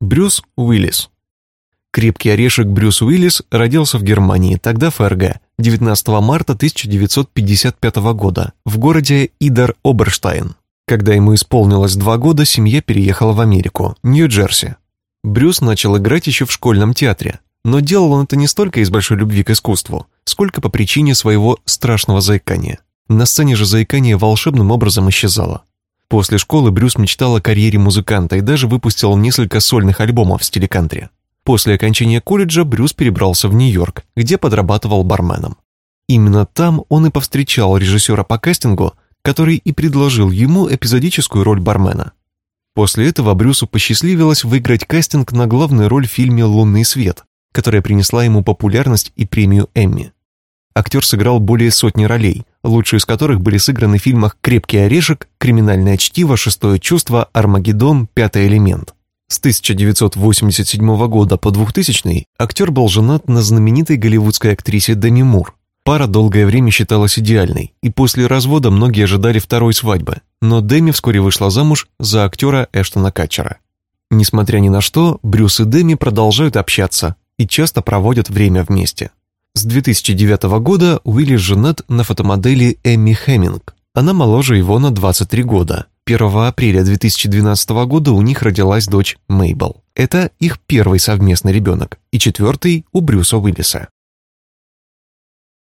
Брюс Уиллис. Крепкий орешек Брюс Уиллис родился в Германии, тогда ФРГ, 19 марта 1955 года, в городе Идар-Оберштайн. Когда ему исполнилось два года, семья переехала в Америку, Нью-Джерси. Брюс начал играть еще в школьном театре, но делал он это не столько из большой любви к искусству, сколько по причине своего страшного заикания. На сцене же заикание волшебным образом исчезало. После школы Брюс мечтал о карьере музыканта и даже выпустил несколько сольных альбомов в стиле кантри. После окончания колледжа Брюс перебрался в Нью-Йорк, где подрабатывал барменом. Именно там он и повстречал режиссера по кастингу, который и предложил ему эпизодическую роль бармена. После этого Брюсу посчастливилось выиграть кастинг на главную роль в фильме «Лунный свет», которая принесла ему популярность и премию Эмми. Актер сыграл более сотни ролей, лучшие из которых были сыграны в фильмах «Крепкий орешек», «Криминальное чтиво», «Шестое чувство», «Армагеддон», «Пятый элемент». С 1987 года по 2000 актер был женат на знаменитой голливудской актрисе Деми Мур. Пара долгое время считалась идеальной, и после развода многие ожидали второй свадьбы, но Деми вскоре вышла замуж за актера Эштона Катчера. Несмотря ни на что, Брюс и Деми продолжают общаться и часто проводят время вместе. С 2009 года Уилли женат на фотомодели Эмми Хэмминг. Она моложе его на 23 года. 1 апреля 2012 года у них родилась дочь Мейбл. Это их первый совместный ребенок и четвертый у Брюса Уиллиса.